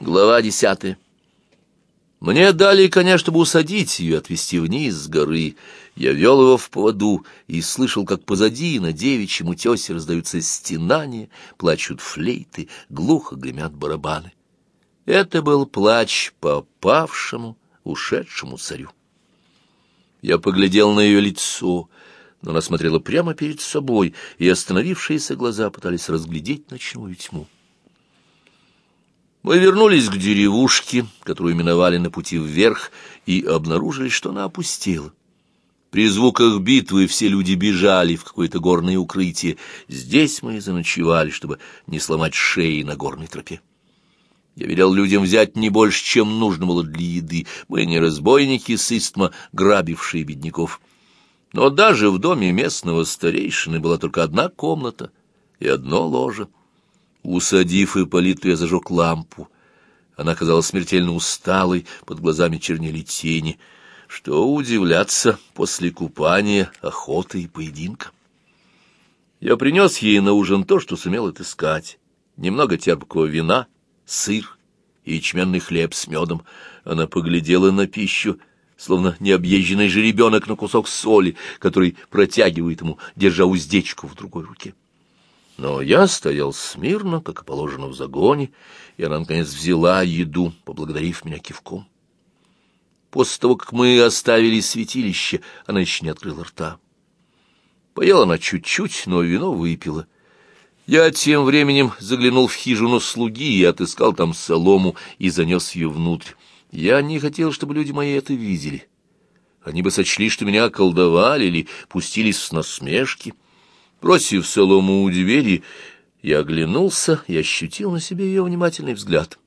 Глава десятая. Мне дали, конечно, чтобы усадить ее, отвезти вниз с горы. Я вел его в поводу и слышал, как позади на девичьем утесе раздаются стенания, плачут флейты, глухо гремят барабаны. Это был плач по павшему, ушедшему царю. Я поглядел на ее лицо, но она смотрела прямо перед собой, и остановившиеся глаза пытались разглядеть ночную тьму. Мы вернулись к деревушке, которую миновали на пути вверх, и обнаружили, что она опустела. При звуках битвы все люди бежали в какое-то горное укрытие. Здесь мы и заночевали, чтобы не сломать шеи на горной тропе. Я велел людям взять не больше, чем нужно было для еды. Мы не разбойники с истма, грабившие бедняков. Но даже в доме местного старейшины была только одна комната и одно ложе — Усадив Ипполиту, я зажег лампу. Она казалась смертельно усталой, под глазами чернели тени. Что удивляться после купания, охоты и поединка. Я принес ей на ужин то, что сумел отыскать. Немного терпкого вина, сыр и ячменный хлеб с медом. Она поглядела на пищу, словно необъезженный жеребенок на кусок соли, который протягивает ему, держа уздечку в другой руке. Но я стоял смирно, как и положено в загоне, и она, наконец, взяла еду, поблагодарив меня кивком. После того, как мы оставили святилище, она еще не открыла рта. Поела она чуть-чуть, но вино выпила. Я тем временем заглянул в хижину слуги и отыскал там солому и занес ее внутрь. Я не хотел, чтобы люди мои это видели. Они бы сочли, что меня околдовали или пустились с насмешки. Бросив солому у двери, я оглянулся и ощутил на себе ее внимательный взгляд.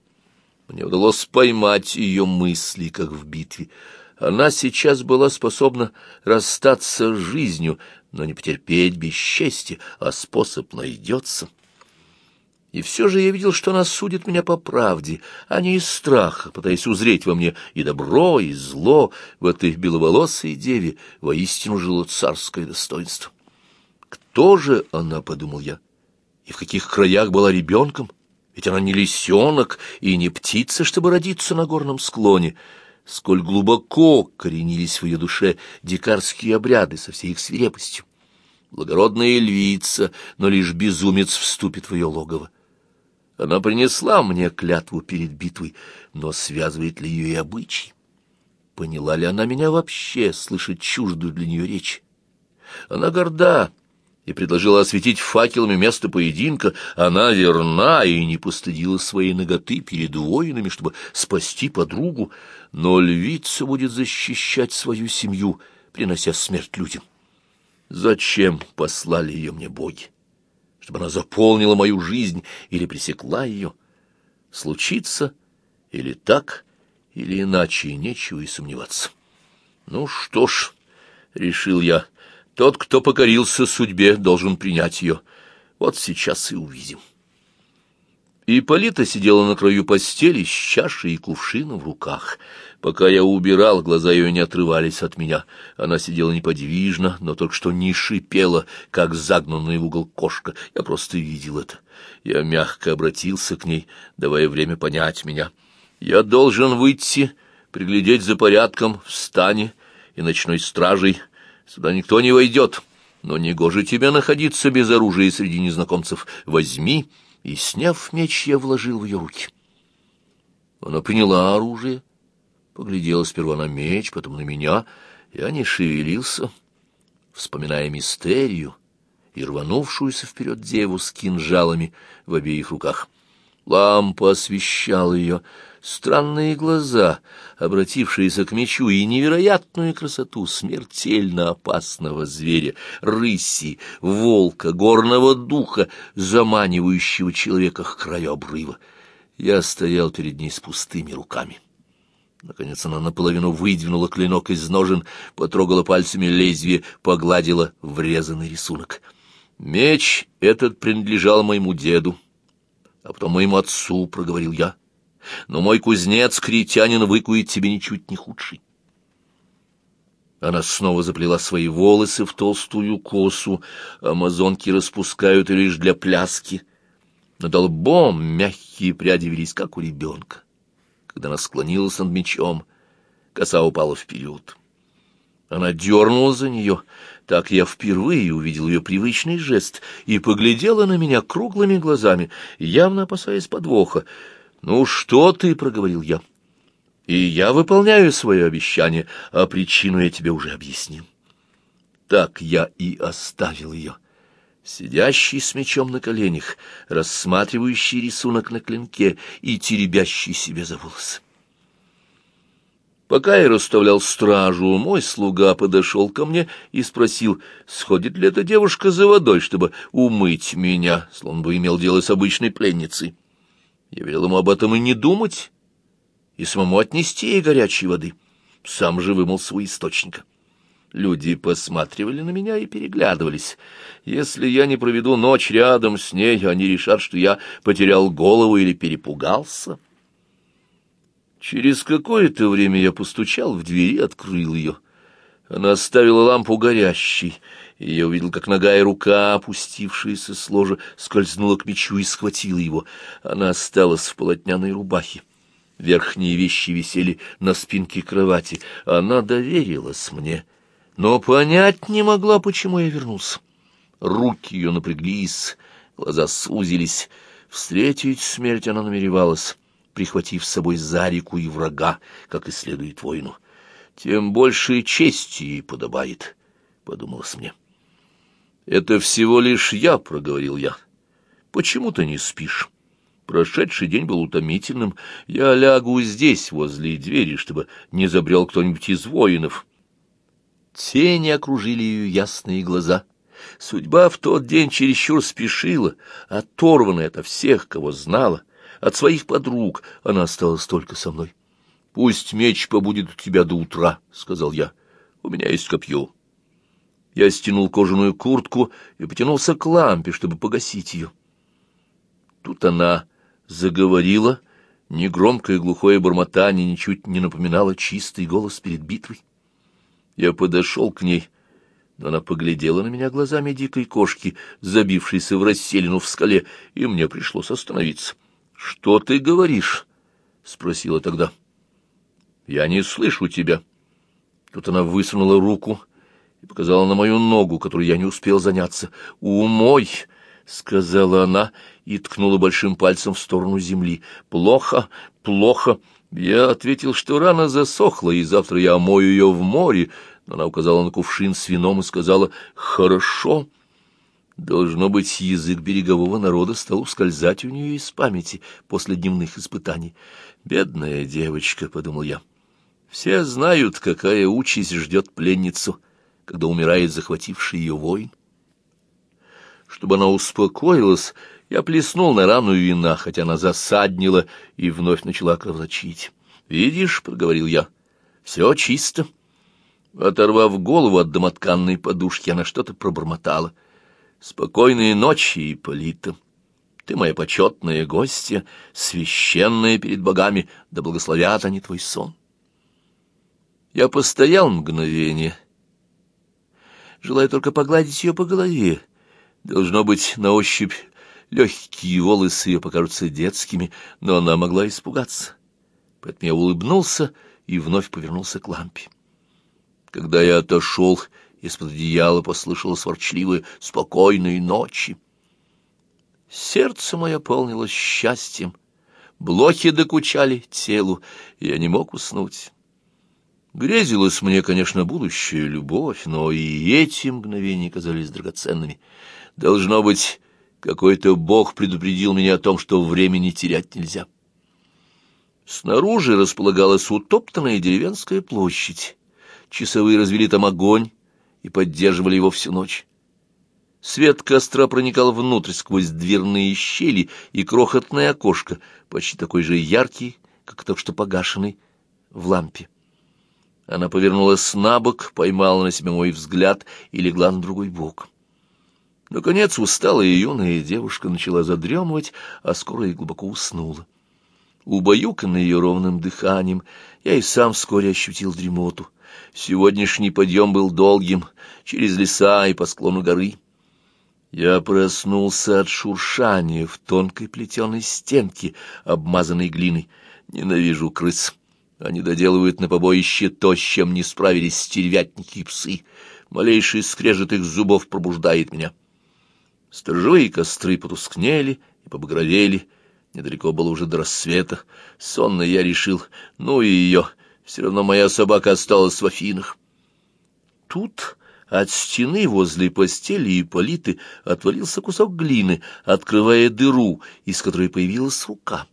Мне удалось поймать ее мысли, как в битве. Она сейчас была способна расстаться с жизнью, но не потерпеть бесчестье, а способ найдется. И все же я видел, что она судит меня по правде, а не из страха, пытаясь узреть во мне и добро, и зло, в этой беловолосой деве воистину жило царское достоинство. Кто же она, — подумал я, — и в каких краях была ребенком? Ведь она не лисенок и не птица, чтобы родиться на горном склоне. Сколь глубоко коренились в ее душе дикарские обряды со всей их свирепостью. Благородная львица, но лишь безумец вступит в ее логово. Она принесла мне клятву перед битвой, но связывает ли ее и обычай? Поняла ли она меня вообще, слышать чуждую для нее речь? Она горда, и предложила осветить факелами место поединка, она верна и не постыдила своей ноготы перед воинами, чтобы спасти подругу, но львица будет защищать свою семью, принося смерть людям. Зачем послали ее мне боги? Чтобы она заполнила мою жизнь или пресекла ее? Случится или так, или иначе, нечего и сомневаться. Ну что ж, — решил я, — тот, кто покорился судьбе, должен принять ее. Вот сейчас и увидим. Ипполита сидела на краю постели с чашей и кувшином в руках. Пока я убирал, глаза ее не отрывались от меня. Она сидела неподвижно, но только что не шипела, как загнанная в угол кошка. Я просто видел это. Я мягко обратился к ней, давая время понять меня. Я должен выйти, приглядеть за порядком в стане и ночной стражей, Сюда никто не войдет, но негоже тебе находиться без оружия среди незнакомцев. Возьми, и, сняв меч, я вложил в ее руки. Она приняла оружие, поглядела сперва на меч, потом на меня. Я не шевелился, вспоминая мистерию и рванувшуюся вперед деву с кинжалами в обеих руках. Лампа освещала ее, странные глаза, обратившиеся к мечу, и невероятную красоту смертельно опасного зверя, рыси, волка, горного духа, заманивающего человека к краю обрыва. Я стоял перед ней с пустыми руками. Наконец она наполовину выдвинула клинок из ножен, потрогала пальцами лезвие, погладила врезанный рисунок. Меч этот принадлежал моему деду, а потом моему отцу, — проговорил я но мой кузнец, критянин, выкует тебе ничуть не худший. Она снова заплела свои волосы в толстую косу, амазонки распускают лишь для пляски. Над лбом мягкие пряди велись, как у ребенка. Когда она склонилась над мечом, коса упала вперед. Она дернула за нее. Так я впервые увидел ее привычный жест и поглядела на меня круглыми глазами, явно опасаясь подвоха. «Ну что ты?» — проговорил я. «И я выполняю свое обещание, а причину я тебе уже объяснил». Так я и оставил ее. Сидящий с мечом на коленях, рассматривающий рисунок на клинке и теребящий себе за волосы. Пока я расставлял стражу, мой слуга подошел ко мне и спросил, сходит ли эта девушка за водой, чтобы умыть меня, словно бы имел дело с обычной пленницей. Я велел ему об этом и не думать, и самому отнести ей горячей воды. Сам же вымыл свой источника. Люди посматривали на меня и переглядывались. Если я не проведу ночь рядом с ней, они решат, что я потерял голову или перепугался. Через какое-то время я постучал в дверь и открыл ее. Она оставила лампу горящей, и я увидел, как нога и рука, опустившаяся с ложа, скользнула к мечу и схватила его. Она осталась в полотняной рубахе. Верхние вещи висели на спинке кровати. Она доверилась мне, но понять не могла, почему я вернулся. Руки ее напряглись, глаза сузились. Встретить смерть она намеревалась прихватив с собой Зарику и врага, как и следует воину. Тем больше чести ей подобает, — подумалось мне. — Это всего лишь я, — проговорил я. — Почему ты не спишь? Прошедший день был утомительным. Я лягу здесь, возле двери, чтобы не забрел кто-нибудь из воинов. Тени окружили ее ясные глаза. Судьба в тот день чересчур спешила, оторванная от всех, кого знала. От своих подруг она осталась только со мной. — Пусть меч побудет у тебя до утра, — сказал я. — У меня есть копье. Я стянул кожаную куртку и потянулся к лампе, чтобы погасить ее. Тут она заговорила, негромкое глухое бормотание ничуть не напоминало чистый голос перед битвой. Я подошел к ней, но она поглядела на меня глазами дикой кошки, забившейся в расселину в скале, и мне пришлось остановиться. «Что ты говоришь?» — спросила тогда. «Я не слышу тебя». Тут она высунула руку и показала на мою ногу, которую я не успел заняться. «Умой!» — сказала она и ткнула большим пальцем в сторону земли. «Плохо, плохо!» Я ответил, что рана засохла, и завтра я омою ее в море, но она указала на кувшин с вином и сказала «Хорошо». Должно быть, язык берегового народа стал ускользать у нее из памяти после дневных испытаний. «Бедная девочка», — подумал я. «Все знают, какая участь ждет пленницу, когда умирает захвативший ее воин». Чтобы она успокоилась, я плеснул на рану вина, хотя она засаднила и вновь начала кровоточить. «Видишь», — проговорил я, — «все чисто». Оторвав голову от домотканной подушки, она что-то пробормотала — Спокойной ночи, Ипполита. Ты моя почетная гостья, священная перед богами, да благословят они твой сон. Я постоял мгновение, желая только погладить ее по голове. Должно быть, на ощупь легкие волосы ее покажутся детскими, но она могла испугаться. Поэтому я улыбнулся и вновь повернулся к лампе. Когда я отошел, из-под одеяла послышалось ворчливое «спокойной ночи». Сердце мое полнилось счастьем, блохи докучали телу, я не мог уснуть. Грезилась мне, конечно, будущая любовь, но и эти мгновения казались драгоценными. Должно быть, какой-то бог предупредил меня о том, что времени терять нельзя. Снаружи располагалась утоптанная деревенская площадь. Часовые развели там огонь, и поддерживали его всю ночь. Свет костра проникал внутрь сквозь дверные щели и крохотное окошко, почти такой же яркий, как только что погашенный в лампе. Она повернулась на бок, поймала на себя мой взгляд и легла на другой бок. Наконец усталая юная девушка начала задремывать, а скоро и глубоко уснула. Убаюканный ее ровным дыханием, я и сам вскоре ощутил дремоту. Сегодняшний подъем был долгим, через леса и по склону горы. Я проснулся от шуршания в тонкой плетеной стенке, обмазанной глиной. Ненавижу крыс. Они доделывают на побоище то, с чем не справились стервятники и псы. Малейший скрежет их зубов пробуждает меня. Сторожевые костры потускнели и побагровели. Недалеко было уже до рассвета. Сонно я решил, ну и ее, все равно моя собака осталась в Афинах. Тут от стены возле постели и политы отвалился кусок глины, открывая дыру, из которой появилась рука.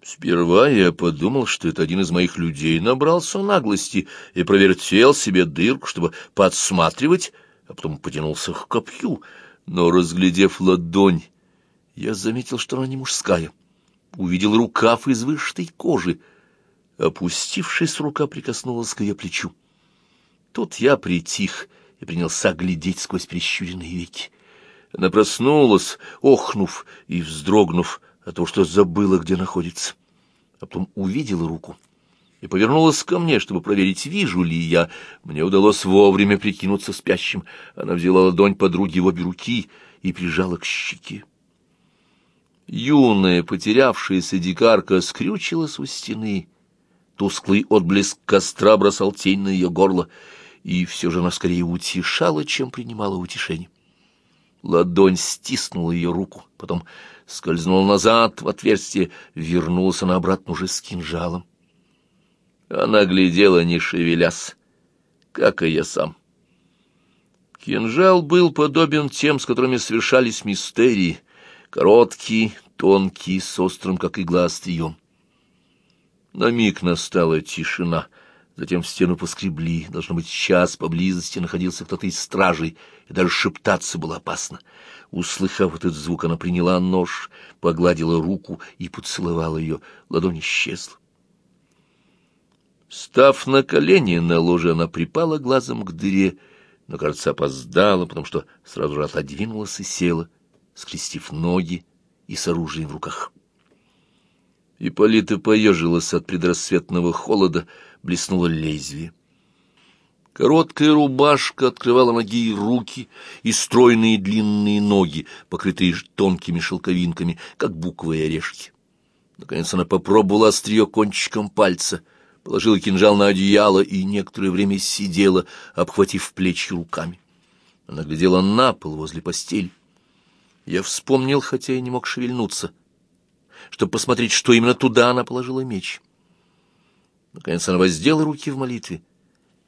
Сперва я подумал, что это один из моих людей набрался наглости и провертел себе дырку, чтобы подсматривать, а потом потянулся к копью, но, разглядев ладонь, я заметил, что она не мужская. Увидел рукав из вышитой кожи. Опустившись, рука прикоснулась к ее плечу. Тут я притих и принялся глядеть сквозь прищуренные веки. Она проснулась, охнув и вздрогнув от того, что забыла, где находится. А потом увидела руку и повернулась ко мне, чтобы проверить, вижу ли я. Мне удалось вовремя прикинуться спящим. Она взяла ладонь подруги в обе руки и прижала к щеке. Юная, потерявшаяся дикарка скрючилась у стены. Тусклый отблеск костра бросал тень на ее горло — и все же она скорее утешала, чем принимала утешение. Ладонь стиснула ее руку, потом скользнула назад в отверстие, вернулась она обратно уже с кинжалом. Она глядела, не шевелясь, как и я сам. Кинжал был подобен тем, с которыми совершались мистерии, короткий, тонкий, с острым, как игла, острием. На миг настала тишина — Затем в стену поскребли. Должно быть, час поблизости находился кто-то из стражей, и даже шептаться было опасно. Услыхав этот звук, она приняла нож, погладила руку и поцеловала ее. Ладонь исчезла. Став на колени на ложе, она припала глазом к дыре, но, кажется, опоздала, потому что сразу же отодвинулась и села, скрестив ноги и с оружием в руках. Ипполита поежилась от предрассветного холода, блеснуло лезвие. Короткая рубашка открывала ноги и руки, и стройные длинные ноги, покрытые тонкими шелковинками, как буквы и орешки. Наконец она попробовала острие кончиком пальца, положила кинжал на одеяло и некоторое время сидела, обхватив плечи руками. Она глядела на пол возле постели. Я вспомнил, хотя и не мог шевельнуться, чтобы посмотреть, что именно туда она положила меч. Наконец она воздела руки в молитве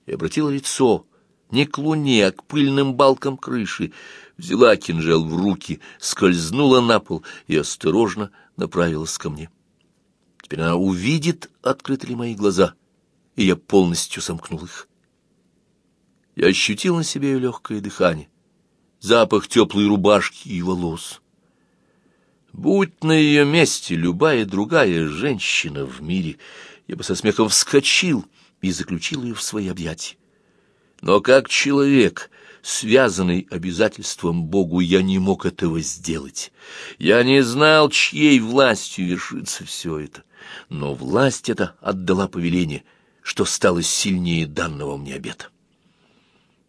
и обратила лицо не к луне, а к пыльным балкам крыши, взяла кинжал в руки, скользнула на пол и осторожно направилась ко мне. Теперь она увидит, открыты ли мои глаза, и я полностью сомкнул их. Я ощутил на себе ее легкое дыхание, запах теплой рубашки и волос. Будь на ее месте любая другая женщина в мире, я бы со смехом вскочил и заключил ее в свои объятия. Но как человек, связанный обязательством Богу, я не мог этого сделать. Я не знал, чьей властью вершится все это, но власть эта отдала повеление, что стало сильнее данного мне обета.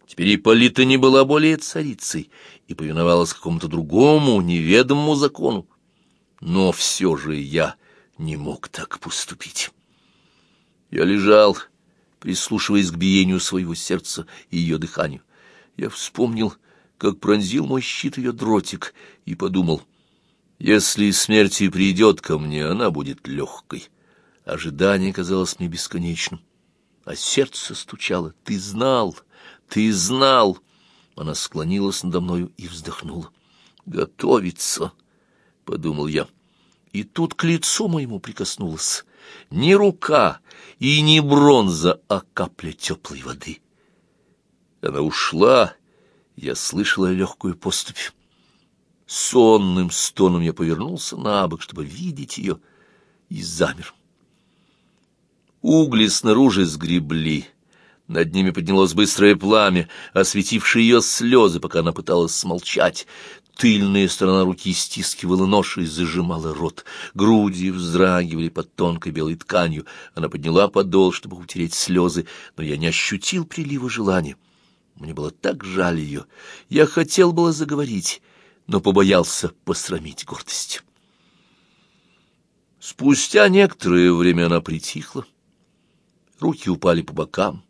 Теперь Ипполита не была более царицей и повиновалась какому-то другому, неведомому закону. Но все же я не мог так поступить. Я лежал, прислушиваясь к биению своего сердца и ее дыханию. Я вспомнил, как пронзил мой щит ее дротик, и подумал, если смерть и придет ко мне, она будет легкой. Ожидание казалось мне бесконечным, а сердце стучало. «Ты знал! Ты знал!» Она склонилась надо мною и вздохнула. «Готовится!» — подумал я. И тут к лицу моему прикоснулась не рука и не бронза, а капля теплой воды. Она ушла, я слышала легкую поступь. Сонным стоном я повернулся на бок, чтобы видеть ее, и замер. Угли снаружи сгребли. Над ними поднялось быстрое пламя, осветившее ее слезы, пока она пыталась смолчать. Тыльная сторона руки стискивала нож и зажимала рот. Груди вздрагивали под тонкой белой тканью. Она подняла подол, чтобы утереть слезы, но я не ощутил прилива желания. Мне было так жаль ее. Я хотел было заговорить, но побоялся посрамить гордость. Спустя некоторое время она притихла. Руки упали по бокам.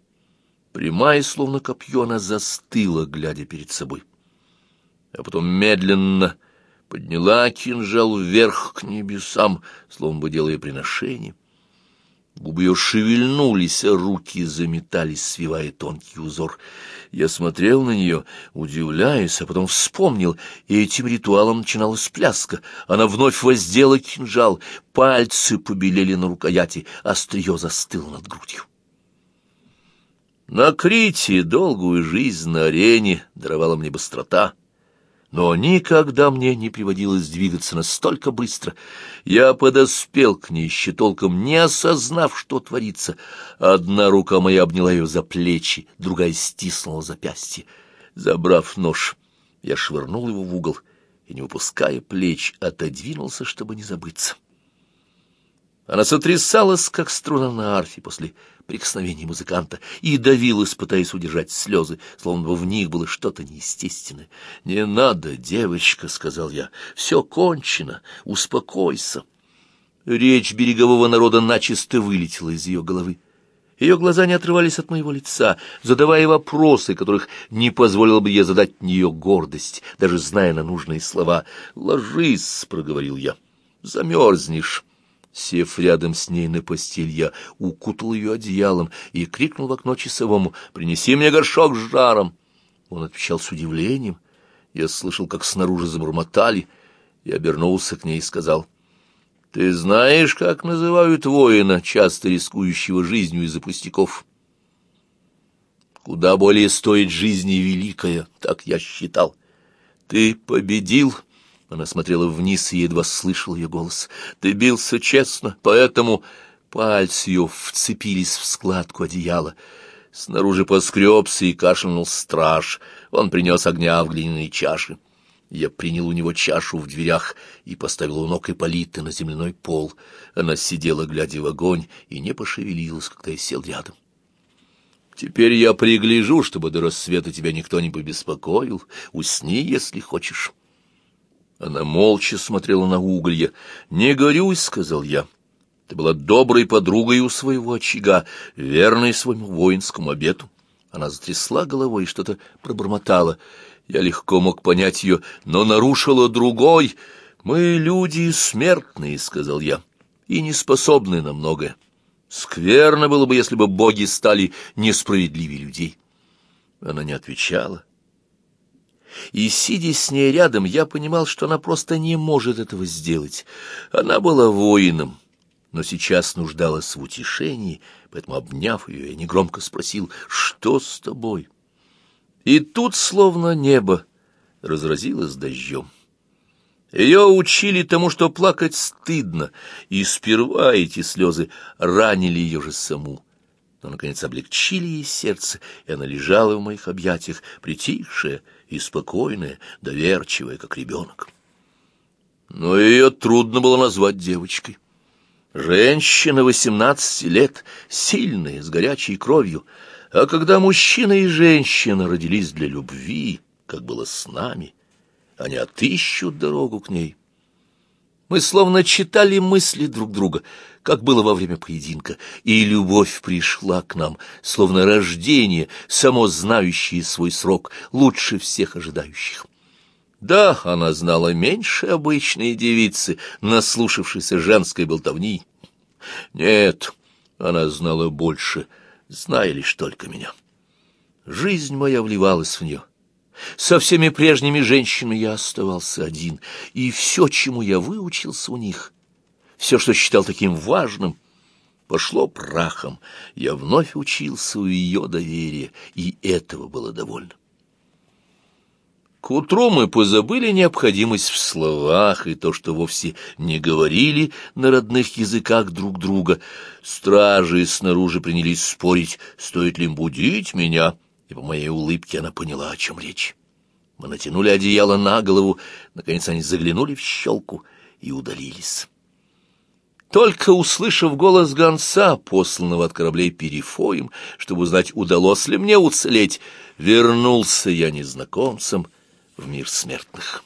Прямая, словно копье, она застыла, глядя перед собой. А потом медленно подняла кинжал вверх к небесам, словно бы делая приношение. Губы ее шевельнулись, а руки заметались, свивая тонкий узор. Я смотрел на нее, удивляясь, а потом вспомнил, и этим ритуалом начиналась пляска. Она вновь воздела кинжал, пальцы побелели на рукояти, острие застыло над грудью. На Крите долгую жизнь на арене даровала мне быстрота, но никогда мне не приводилось двигаться настолько быстро. Я подоспел к ней, еще толком не осознав, что творится. Одна рука моя обняла ее за плечи, другая стиснула запястье. Забрав нож, я швырнул его в угол и, не выпуская плеч, отодвинулся, чтобы не забыться. Она сотрясалась, как струна на арфе после прикосновений музыканта, и давилась, пытаясь удержать слезы, словно бы в них было что-то неестественное. «Не надо, девочка», — сказал я, — «все кончено, успокойся». Речь берегового народа начисто вылетела из ее головы. Ее глаза не отрывались от моего лица, задавая вопросы, которых не позволила бы я задать нее гордость, даже зная на нужные слова. «Ложись», — проговорил я, — «замерзнешь». Сев рядом с ней на постель, я укутал ее одеялом и крикнул в окно часовому «Принеси мне горшок с жаром!» Он отвечал с удивлением. Я слышал, как снаружи забормотали. Я обернулся к ней и сказал «Ты знаешь, как называют воина, часто рискующего жизнью из-за пустяков?» «Куда более стоит жизни великая, так я считал. Ты победил!» Она смотрела вниз и едва слышал ее голос. «Ты бился честно, поэтому...» Пальцы ее вцепились в складку одеяла. Снаружи поскребся и кашлянул страж. Он принес огня в глиняные чаши. Я принял у него чашу в дверях и поставил у ног Ипполиты на земляной пол. Она сидела, глядя в огонь, и не пошевелилась, когда я сел рядом. «Теперь я пригляжу, чтобы до рассвета тебя никто не побеспокоил. Усни, если хочешь». Она молча смотрела на уголья. «Не горюй», — сказал я. «Ты была доброй подругой у своего очага, верной своему воинскому обету». Она затрясла головой и что-то пробормотала. Я легко мог понять ее, но нарушила другой. «Мы люди смертные», — сказал я, — «и не способны на многое. Скверно было бы, если бы боги стали несправедливее людей». Она не отвечала и, сидя с ней рядом, я понимал, что она просто не может этого сделать. Она была воином, но сейчас нуждалась в утешении, поэтому, обняв ее, я негромко спросил, что с тобой? И тут, словно небо, разразилось дождем. Ее учили тому, что плакать стыдно, и сперва эти слезы ранили ее же саму. Но, наконец, облегчили ей сердце, и она лежала в моих объятиях, притихшая, и спокойная, доверчивая, как ребенок. Но ее трудно было назвать девочкой. Женщина восемнадцати лет, сильная, с горячей кровью, а когда мужчина и женщина родились для любви, как было с нами, они отыщут дорогу к ней. Мы словно читали мысли друг друга, как было во время поединка, и любовь пришла к нам, словно рождение, само знающее свой срок, лучше всех ожидающих. Да, она знала меньше обычной девицы, наслушавшейся женской болтовни. Нет, она знала больше, зная лишь только меня. Жизнь моя вливалась в нее, со всеми прежними женщинами я оставался один, и все, чему я выучился у них, все, что считал таким важным, пошло прахом. Я вновь учился у ее доверия, и этого было довольно. К утру мы позабыли необходимость в словах и то, что вовсе не говорили на родных языках друг друга. Стражи снаружи принялись спорить, стоит ли им будить меня — и по моей улыбке она поняла, о чем речь. Мы натянули одеяло на голову, наконец они заглянули в щелку и удалились. Только услышав голос гонца, посланного от кораблей перифоем, чтобы узнать, удалось ли мне уцелеть, вернулся я незнакомцем в мир смертных.